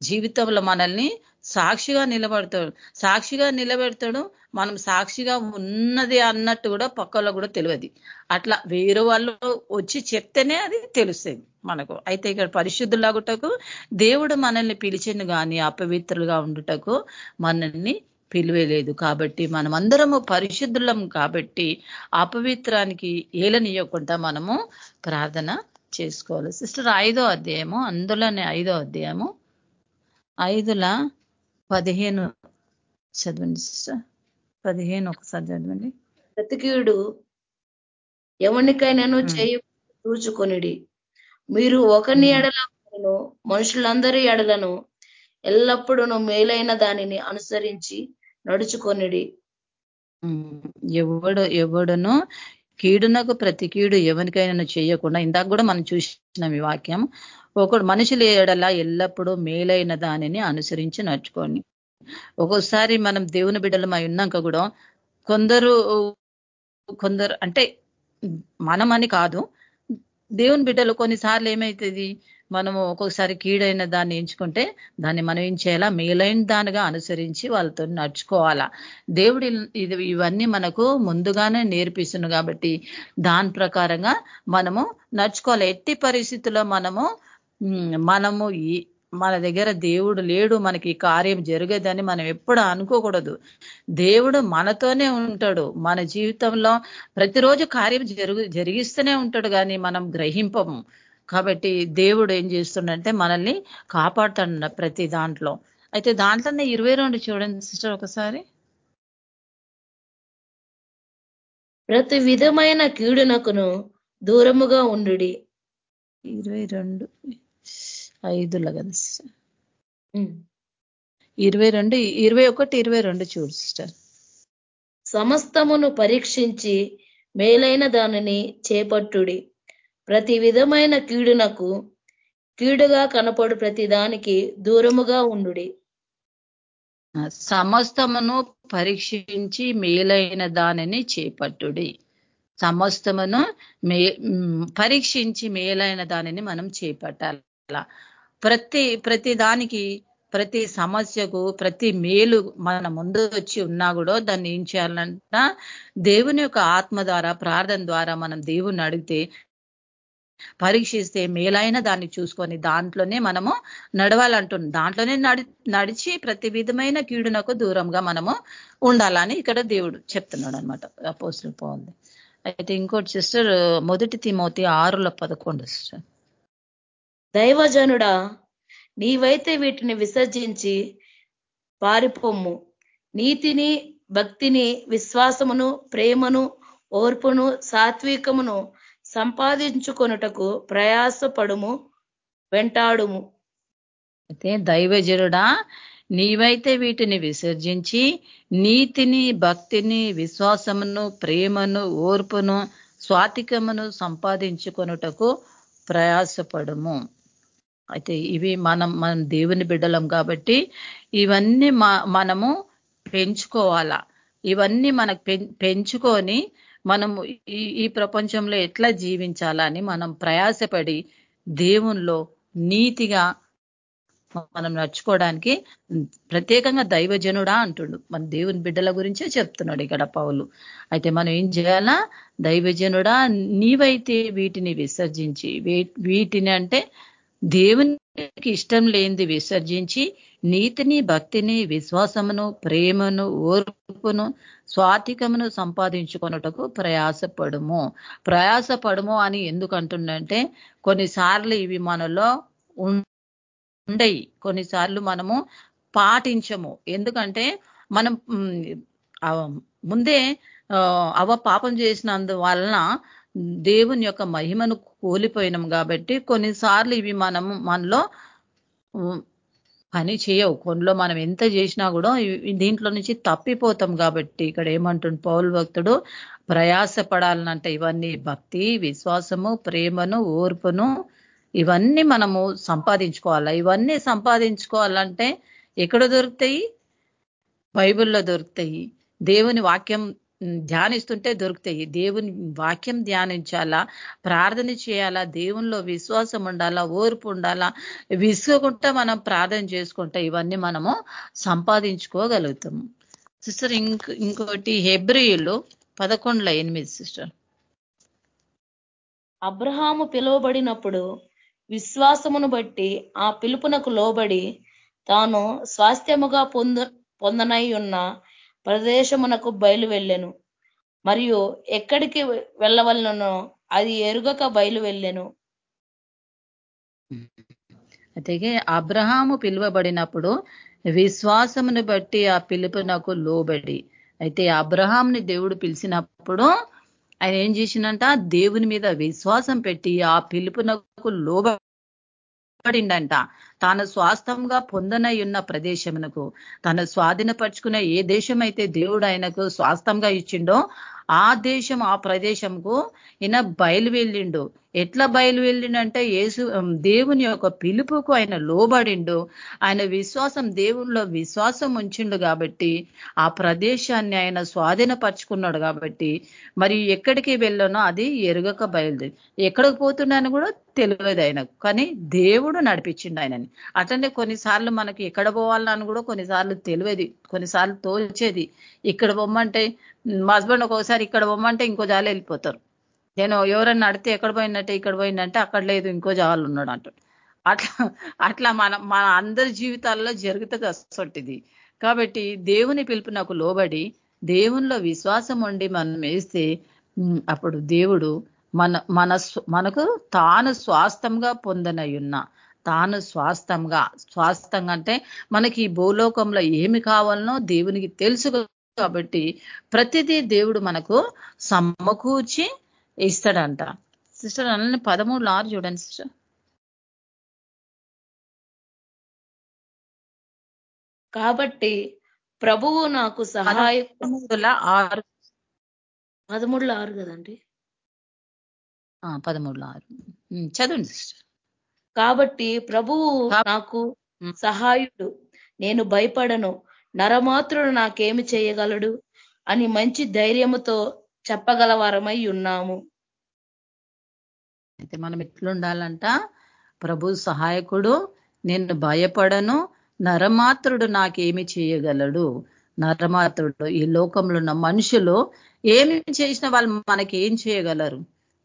జీవితంలో మనల్ని సాక్షిగా నిలబడతాడు. సాక్షిగా నిలబెడతాడు మనం సాక్షిగా ఉన్నది అన్నట్టు కూడా పక్కలో కూడా తెలియదు. అట్లా వేరే వాళ్ళు వచ్చి చెప్తేనే అది తెలుస్తుంది మనకు. అయితే ఇక్కడ పరిశుద్ధులాగుటకు దేవుడు మనల్ని పిలిచింది కానీ అపవిత్రులుగా ఉండుటకు మనల్ని పిలువలేదు. కాబట్టి మనమందరము పరిశుద్ధులం కాబట్టి అపవిత్రానికి ఏలనియకుండా మనము ప్రార్థన చేసుకోవాలి. సిస్టర్ ఐదో అధ్యాయము అందులోనే ఐదో అధ్యాయము. ఐదుల పదిహేను చదవండి సిస్టర్. పదిహేను ఒకసారి చదవండి. ప్రతికీయుడు ఎవరికైనాను చేయ చూచుకొనిడి మీరు ఒకరిని ఎడలను మనుషులందరి ఎడలను ఎల్లప్పుడూ మేలైన దానిని అనుసరించి నడుచుకొనిడి. ఎవడు ఎవడును కీడునకు ప్రతి కీడు ఎవరికైనా చేయకుండా ఇందాక కూడా మనం చూసినాం ఈ వాక్యం ఒకడు మనుషులు ఏడలా ఎల్లప్పుడూ మేలైన దానిని అనుసరించి నడుచుకోండి ఒక్కోసారి మనం దేవుని బిడ్డలమై ఉన్నాక కూడా కొందరు కొందరు అంటే మనమని కాదు దేవుని బిడ్డలు కొన్నిసార్లు ఏమవుతుంది మనము ఒక్కొక్కసారి కీడైన దాన్ని ఎంచుకుంటే దాన్ని మనం ఏం చేయాలా? మేలైన దానిగా అనుసరించి వాళ్ళతో నడుచుకోవాలా. దేవుడి ఇది ఇవన్నీ మనకు ముందుగానే నేర్పిస్తుంది కాబట్టి దాని ప్రకారంగా మనము నడుచుకోవాలి. ఎట్టి పరిస్థితుల్లో మనము మనము మన దగ్గర దేవుడు లేడు మనకి కార్యం జరగదని మనం ఎప్పుడు అనుకోకూడదు. దేవుడు మనతోనే ఉంటాడు. మన జీవితంలో ప్రతిరోజు కార్యం జరుగు జరిగిస్తూనే ఉంటాడు కానీ మనం గ్రహింపము. కాబట్టి దేవుడు ఏం చేస్తుండంటే మనల్ని కాపాడుతాడు ప్రతి దాంట్లో. అయితే దాంట్లోనే ఇరవై రెండు చూడండి సిస్టర్ ఒకసారి. ప్రతి విధమైన కీడునకును దూరముగా ఉండు ఇరవై రెండు. ఐదులో కదా సిస్టర్. ఇరవై రెండు ఇరవై ఒకటి ఇరవై రెండు చూడు సిస్టర్. సమస్తమును పరీక్షించి మేలైన దానిని చేపట్టుడి. ప్రతి విధమైన కీడునకు కీడుగా కనపడు ప్రతి దానికి దూరముగా ఉండు సమస్తమును పరీక్షించి మేలైన దానిని చేపట్టుడి. సమస్తమును మే పరీక్షించి మేలైన దానిని మనం చేపట్టాల. ప్రతి ప్రతి దానికి ప్రతి సమస్యకు ప్రతి మేలు మన ముందు వచ్చి ఉన్నా కూడా దాన్ని ఏం చేయాలంట దేవుని యొక్క ఆత్మ ద్వారా ప్రార్థన ద్వారా మనం దేవుణ్ణి అడిగితే పరీక్షిస్తే మేలైన దాన్ని చూసుకొని దాంట్లోనే మనము నడవాలంటుంది దాంట్లోనే నడి నడిచి ప్రతి విధమైన కీడునకు దూరంగా మనము ఉండాలని ఇక్కడ దేవుడు చెప్తున్నాడు అనమాట అపోసులు పోంది అయితే ఇంకోటి సిస్టర్ మొదటి తిమోతి ఆరుల పదకొండు సిస్టర్. దైవజనుడా నీవైతే వీటిని విసర్జించి పారిపోమ్ము నీతిని భక్తిని విశ్వాసమును ప్రేమను ఓర్పును సాత్వికమును సంపాదించుకొనుటకు ప్రయాసపడుము వెంటాడుము. అయితే దైవజనుడా నీవైతే వీటిని విసర్జించి నీతిని భక్తిని విశ్వాసమును ప్రేమను ఓర్పును స్వాతికమును సంపాదించుకొనుటకు ప్రయాసపడము. అయితే ఇవి మనం మనం దేవుని బిడ్డలం కాబట్టి ఇవన్నీ మనము పెంచుకోవాలా. ఇవన్నీ మనకు పెంచుకొని మనము ఈ ప్రపంచంలో ఎట్లా జీవించాలని మనం ప్రయాసపడి దేవుణ్ణిలో నీతిగా మనం నడుచుకోవడానికి ప్రత్యేకంగా దైవజనుడా అంటుండు. మన దేవుని బిడ్డల గురించే చెప్తున్నాడు ఇక్కడ పౌలు. అయితే మనం ఏం చేయాలా? దైవజనుడా నీవైతే వీటిని విసర్జించి వీటిని అంటే దేవునికి ఇష్టం లేనిది విసర్జించి నీతిని భక్తిని విశ్వాసమును ప్రేమను ఓర్పును స్వాతికమును సంపాదించుకొనుటకు ప్రయాసపడుము. ప్రయాసపడుము అని ఎందుకు అంటుండంటే కొన్నిసార్లు ఇవి మనలో ఉండయి. కొన్నిసార్లు మనము పాటించము. ఎందుకంటే మనం ముందే అవ పాపం చేసినందు వలన దేవుని యొక్క మహిమను కోల్పోయినాం కాబట్టి కొన్నిసార్లు ఇవి మనం మనలో పని చేయవు. కొన్నిలో మనం ఎంత చేసినా కూడా దీంట్లో నుంచి తప్పిపోతాం కాబట్టి ఇక్కడ ఏమంటుంది పౌల్ భక్తుడు ప్రయాసపడాలనంటే ఇవన్నీ భక్తి విశ్వాసము ప్రేమను ఓర్పును ఇవన్నీ మనము సంపాదించుకోవాలా? ఇవన్నీ సంపాదించుకోవాలంటే ఎక్కడ దొరుకుతాయి? బైబిల్లో దొరుకుతాయి. దేవుని వాక్యం ధ్యానిస్తుంటే దొరుకుతాయి. దేవుని వాక్యం ధ్యానించాలా? ప్రార్థన చేయాలా? దేవునిలో విశ్వాసం ఉండాలా? ఓర్పు ఉండాలా? విసుకుంటే మనం ప్రార్థన చేసుకుంటే ఇవన్నీ మనము సంపాదించుకోగలుగుతాము సిస్టర్ ఇంకో ఇంకోటి హెబ్రియులు పదకొండులో ఎనిమిది సిస్టర్ అబ్రహాము పిలువబడినప్పుడు విశ్వాసమును బట్టి ఆ పిలుపునకు లోబడి తాను స్వాస్థ్యముగా పొంద పొందనై ఉన్న ప్రదేశమునకు బయలు వెళ్ళెను. మరియు ఎక్కడికి వెళ్ళవలనో అది ఎరుగక బయలు వెళ్ళెను. అయితే అబ్రహాము పిలువబడినప్పుడు విశ్వాసమును బట్టి ఆ పిలుపునకు లోబడి. అయితే అబ్రహాంని దేవుడు పిలిచినప్పుడు ఆయన ఏం చేసిందంట దేవుని మీద విశ్వాసం పెట్టి ఆ పిలుపునకు లోబడిండంట తాను స్వాస్థంగా పొందనై ఉన్న ప్రదేశమునకు తను స్వాధీనపరుచుకునే ఏ దేశమైతే దేవుడు ఆయనకు స్వాస్థంగా ఇచ్చిండో ఆ దేశం ఆ ప్రదేశంకు ఈయన బయలు వెళ్ళిండు ఎట్లా బయలు వెళ్ళిండంటే యేసు దేవుని యొక్క పిలుపుకు ఆయన లోబడిండు. ఆయన విశ్వాసం దేవుల్లో విశ్వాసం ఉంచిండు కాబట్టి ఆ ప్రదేశాన్ని ఆయన స్వాధీనపరుచుకున్నాడు కాబట్టి మరి ఎక్కడికి వెళ్ళనో అది ఎరుగక బయలుదేరి ఎక్కడికి పోతున్నాను కూడా తెలియదు ఆయనకు. కానీ దేవుడు నడిపించిండు ఆయనని. అట్లనే కొన్నిసార్లు మనకి ఎక్కడ పోవాలని కూడా కొన్నిసార్లు తెలియదు కొన్నిసార్లు తోల్చేది ఇక్కడ పొమ్మంటే మా హస్బెండ్ ఒక్కొక్కసారి ఇక్కడ పొమ్మంటే ఇంకో జాలి వెళ్ళిపోతారు. నేను ఎవరన్నా అడితే ఎక్కడ పోయినట్టే ఇక్కడ పోయిందంటే అక్కడ లేదు ఇంకో జాలు ఉన్నాడు అంటాడు. అట్లా అట్లా మన మన అందరి జీవితాల్లో జరుగుతుంది అసొంటిది కాబట్టి దేవుని పిలుపు నాకు లోబడి దేవునిలో విశ్వాసం ఉండి మనం వేస్తే అప్పుడు దేవుడు మన మన మనకు తాను స్వాస్థంగా పొందనయున్న తాను స్వాస్థంగా స్వాస్థంగా అంటే మనకి ఈ భూలోకంలో ఏమి కావాలనో దేవునికి తెలుసు కాబట్టి ప్రతిదీ దేవుడు మనకు సమకూర్చి ఇస్తాడంట. సిస్టర్ అలానే పదమూడు ఆరు చూడండి సిస్టర్. కాబట్టి ప్రభువు నాకు సహాయ ఆరు. పదమూడులో ఆరు కదండి? పదమూడులో ఆరు. చదవండి సిస్టర్. కాబట్టి ప్రభువు నాకు సహాయుడు. నేను భయపడను. నరమాత్రుడు నాకేమి చేయగలడు? అని మంచి ధైర్యముతో చెప్పగలవారమై ఉన్నాము. అయితే మనం ఎట్లుండాలంట? ప్రభు సహాయకుడు నేను భయపడను నరమాత్రుడు నాకేమి చేయగలడు? నరమాత్రుడు ఈ లోకంలో ఉన్న మనుషులు ఏమి చేసిన వాళ్ళు మనకి ఏం చేయగలరు?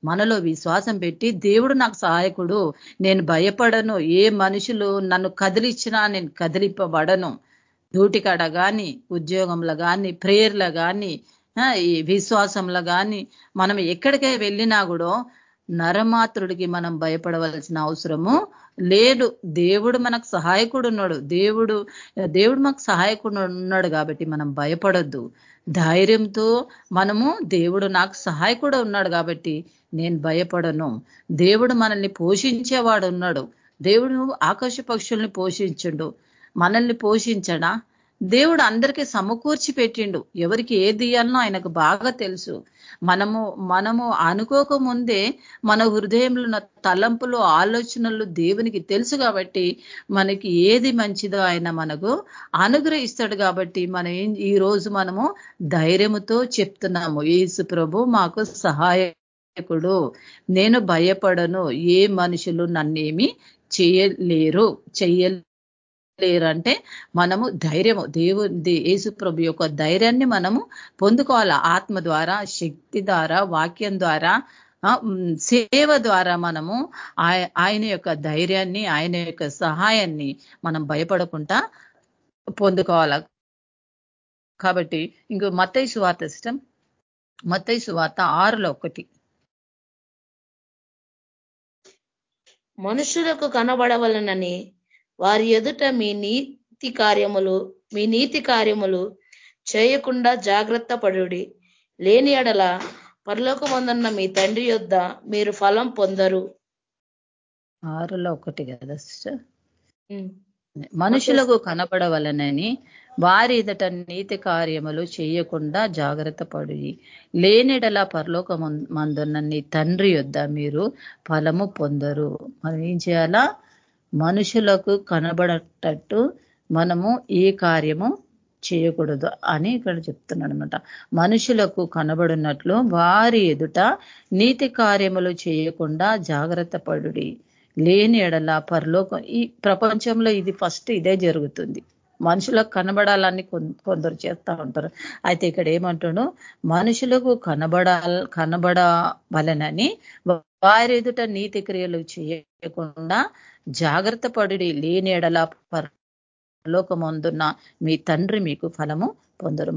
మనలో విశ్వాసం పెట్టి దేవుడు నాకు సహాయకుడు నేను భయపడను ఏ మనుషులు నన్ను కదిలిచ్చినా నేను కదిలిపబడను. డ్యూటికాడ కానీ ఉద్యోగంలో కానీ ప్రేయర్లో కానీ ఈ విశ్వాసంలో కానీ మనం ఎక్కడికే వెళ్ళినా కూడా నరమాత్రుడికి మనం భయపడవలసిన అవసరము లేదు. దేవుడు మనకు సహాయకుడు ఉన్నాడు. దేవుడు దేవుడు మాకు సహాయకుడు ఉన్నాడు కాబట్టి మనం భయపడొద్దు. ధైర్యంతో మనము దేవుడు నాకు సహాయకుడు ఉన్నాడు కాబట్టి నేను భయపడను. దేవుడు మనల్ని పోషించేవాడు ఉన్నాడు. దేవుడు ఆకాశ పక్షుల్ని పోషించండు. మనల్ని పోషించడా? దేవుడు అందరికీ సమకూర్చి పెట్టిండు. ఎవరికి ఏది ఇయ్యాలనో ఆయనకు బాగా తెలుసు. మనము మనము అనుకోకముందే మన హృదయంలో ఉన్న తలంపులు ఆలోచనలు దేవునికి తెలుసు కాబట్టి మనకి ఏది మంచిదో ఆయన మనకు అనుగ్రహిస్తాడు కాబట్టి మనం ఈ రోజు మనము ధైర్యముతో చెప్తున్నాము. ఏసు ప్రభు మాకు సహాయకుడు. నేను భయపడను. ఏ మనుషులు నన్నేమి చేయలేరు లేరు అంటే మనము ధైర్యము దేవుడి యేసు ప్రభు యొక్క ధైర్యాన్ని మనము పొందుకోవాలా? ఆత్మ ద్వారా శక్తి ద్వారా వాక్యం ద్వారా సేవ ద్వారా మనము ఆయన యొక్క ధైర్యాన్ని ఆయన యొక్క సహాయాన్ని మనం భయపడకుండా పొందుకోవాల? కాబట్టి ఇంకో మత్తయి సువార్త ఇష్టం మత్తయి సువార్త ఆరులో ఒకటి. మనుషులకు కనబడవలనని వారి ఎదుట మీ నీతి కార్యములు మీ నీతి కార్యములు చేయకుండా జాగ్రత్త పడుడి. లేని ఎడల పరలోకమందున్న మీ తండ్రి యొద్ద మీరు ఫలం పొందరు. ఆరులో ఒకటి కదా సిస్టర్? మనుషులకు కనపడవలనని వారి ఎదుట నీతి కార్యములు చేయకుండా జాగ్రత్త పడి లేనిడల పరలోక మందున్న నీ తండ్రి యొద్ద మీరు ఫలము పొందరు. మనం ఏం చేయాలా? మనుషులకు కనబడటట్టు మనము ఏ కార్యము చేయకూడదు అని ఇక్కడ చెప్తున్నాడు అనమాట మనుషులకు కనబడినట్లు వారి ఎదుట నీతి కార్యములు చేయకుండా జాగ్రత్త పడుడి. లేని ఎడల పరలోకం ఈ ప్రపంచంలో ఇది ఫస్ట్ ఇదే జరుగుతుంది. మనుషులకు కనబడాలని కొందరు చేస్తూ ఉంటారు. అయితే ఇక్కడ ఏమంటాడు మనుషులకు కనబడాల కనబడవలనని వారి ఎదుట నీతి క్రియలు చేయకుండా జాగ్రత్త పడి లేని పరలోకమందున్న మీ తండ్రి మీకు ఫలము పొందరు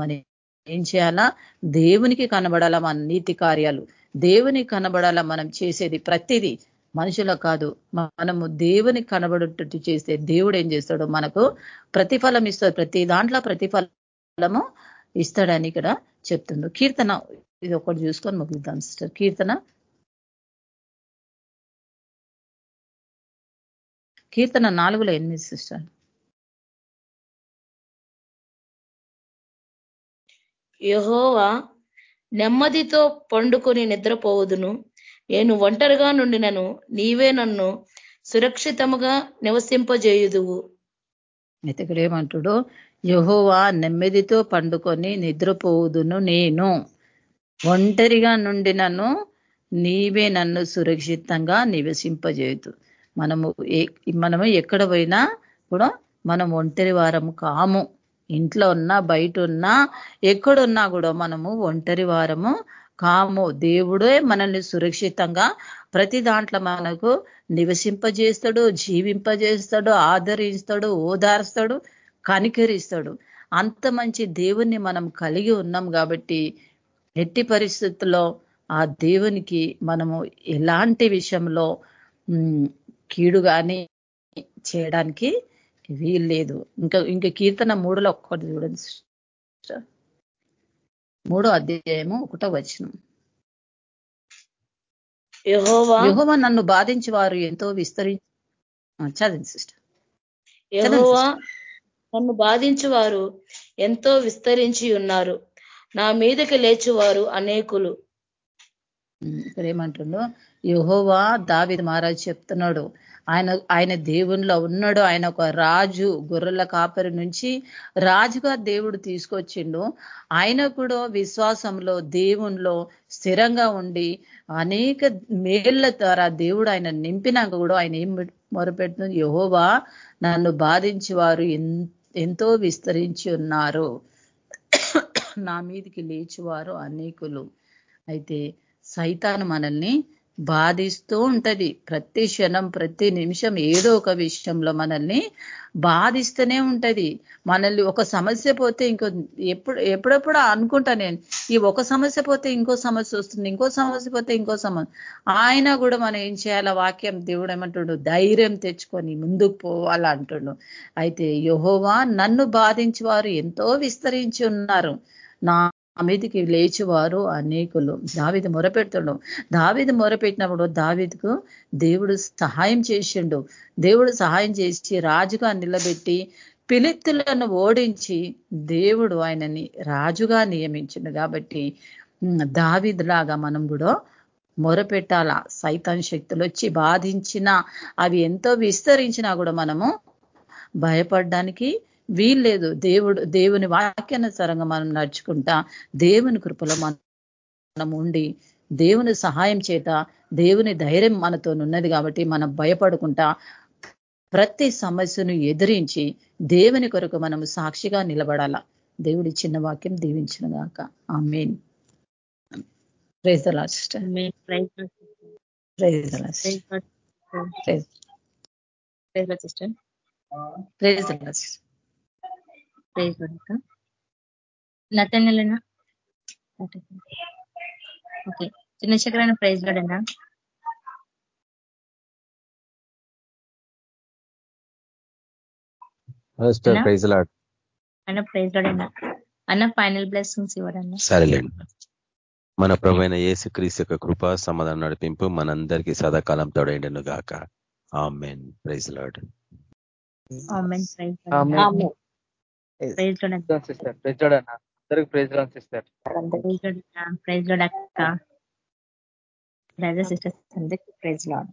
ఏం చేయాలా? దేవునికి కనబడాల మన నీతి కార్యాలు. దేవునికి కనబడాల మనం చేసేది ప్రతిదీ మనుషుల కాదు. మనము దేవుని కనబడేటట్టు చేస్తే దేవుడు ఏం చేస్తాడు? మనకు ప్రతిఫలం ఇస్తాడు. ప్రతి దాంట్లో ప్రతిఫలము ఇస్తాడని ఇక్కడ చెప్తుండు. కీర్తన ఇది ఒకటి చూసుకొని ముగిద్దాం సిస్టర్. కీర్తన కీర్తన నాలుగులో ఎనిమిది సిస్టర్? యహోవా నెమ్మదితో పండుకొని నిద్రపోవదును. నేను ఒంటరిగా నుండినను నీవే నన్ను సురక్షితముగా నివసింపజేయుదువు. అయితే ఇక్కడ ఏమంటాడు యహోవా నెమ్మదితో పండుకొని నిద్రపోవుదును నేను. ఒంటరిగా నుండి నన్ను నీవే నన్ను సురక్షితంగా నివసింపజేయదు మనము మనము ఎక్కడ పోయినా కూడా మనం ఒంటరి వారము కాము. ఇంట్లో ఉన్నా బయట ఉన్నా ఎక్కడున్నా కూడా మనము ఒంటరి వారము కాము. దేవుడే మనల్ని సురక్షితంగా ప్రతి దాంట్లో మనకు నివసింపజేస్తాడు జీవింపజేస్తాడు ఆదరిస్తాడు ఓదార్స్తాడు కనికరిస్తాడు. అంత మంచి దేవుణ్ణి మనం కలిగి ఉన్నాం కాబట్టి ఎట్టి పరిస్థితుల్లో ఆ దేవునికి మనము ఎలాంటి విషయంలో కీడు కానీ చేయడానికి వీల్లేదు ఇంకా ఇంకా కీర్తన మూడులో ఒక్కటి చూడండి మూడో అధ్యాయము ఒకటో వచనం. యహోవా నన్ను బాధించి వారు ఎంతో విస్తరించి చదివింది సిస్టర్. యహోవా నన్ను బాధించి వారు ఎంతో విస్తరించి ఉన్నారు. నా మీదకి లేచివారు అనేకులు. ఇక్కడ ఏమంటుండో యహోవా దావిద్ మహారాజు చెప్తున్నాడు. ఆయన ఆయన దేవునిలో ఉన్నాడు. ఆయన ఒక రాజు గొర్రెల కాపరి నుంచి రాజుగా దేవుడు తీసుకొచ్చిండు. ఆయన కూడా విశ్వాసంలో దేవునిలో స్థిరంగా ఉండి అనేక మేళ్ళ ద్వారా దేవుడు ఆయన నింపినాక కూడా ఆయన ఏం మొరపెడుతుంది యహోవా నన్ను బాధించి వారు ఎంతో విస్తరించి ఉన్నారు. నా మీదికి లేచివారు అనేకులు. అయితే సైతాను మనల్ని బాధిస్తూ ఉంటది. ప్రతి క్షణం ప్రతి నిమిషం ఏదో ఒక విషయంలో మనల్ని బాధిస్తూనే ఉంటది. మనల్ని ఒక సమస్య పోతే ఇంకో ఎప్పుడు ఎప్పుడెప్పుడు అనుకుంటా నేను ఈ ఒక సమస్య పోతే ఇంకో సమస్య వస్తుంది ఇంకో సమస్య పోతే ఇంకో సమస్య ఆయన కూడా మనం ఏం చేయాలా? వాక్యం దేవుడు ఏమంటుండు? ధైర్యం తెచ్చుకొని ముందుకు పోవాలా అంటుండు. అయితే యహోవా నన్ను బాధించి వారు ఎంతో విస్తరించి ఉన్నారు. నా మీదికి లేచివారు అనేకులు. దావిది మొరపెడుతుండు. దావిది మొరపెట్టినప్పుడు దావిదికు దేవుడు సహాయం చేసిండు. దేవుడు సహాయం చేసి రాజుగా నిలబెట్టి పిలిత్తులను ఓడించి దేవుడు ఆయనని రాజుగా నియమించిండు. కాబట్టి దావిదిలాగా మనం కూడా మొరపెట్టాల? సైతాన్ శక్తులు వచ్చి బాధించిన అవి ఎంతో విస్తరించినా కూడా మనము భయపడడానికి వీల్లేదు. దేవుడు దేవుని వాక్యానుసారంగా మనం నడుచుకుంటా దేవుని కృపలో మనం ఉండి దేవుని సహాయం చేత దేవుని ధైర్యం మనతో ఉన్నది కాబట్టి మనం భయపడుకుంటా ప్రతి సమస్యను ఎదిరించి దేవుని కొరకు మనము సాక్షిగా నిలబడాల. దేవుడి చిన్న వాక్యం దీవించిన గాక. ఆ main praise last praise last praise last praise నతనెలనా? Okay. చిన్న చక్రాన్ని ప్రైజ్ గడనా ప్రైజ్ లాడ్ అన్న ప్రైజ్ గడనా అన్న ఫైనల్ బ్లెస్సింగ్స్ ఇవ్వడన్నా సరేలేండి. మన ప్రభైన ఏసు క్రీస్తు యొక్క కృప సమాధానం నడిపింపు మనందరికీ సదాకాలం తోడైండను గాక amen. Praise Lord amen. Praise praise sister praise అన్న. అందరికి praise Lord sister praise praise sisters అందరికి ప్రైజ్ లాడ్